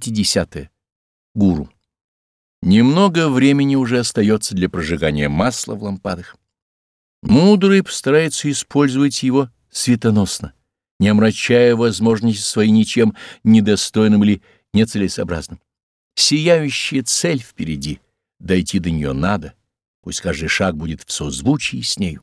50. Гуру. Немного времени уже остается для прожигания масла в лампадах. Мудрый постарается использовать его светоносно, не омрачая возможности свои ничем недостойным или нецелесообразным. Сияющая цель впереди, дойти до нее надо, пусть каждый шаг будет в созвучии с нею.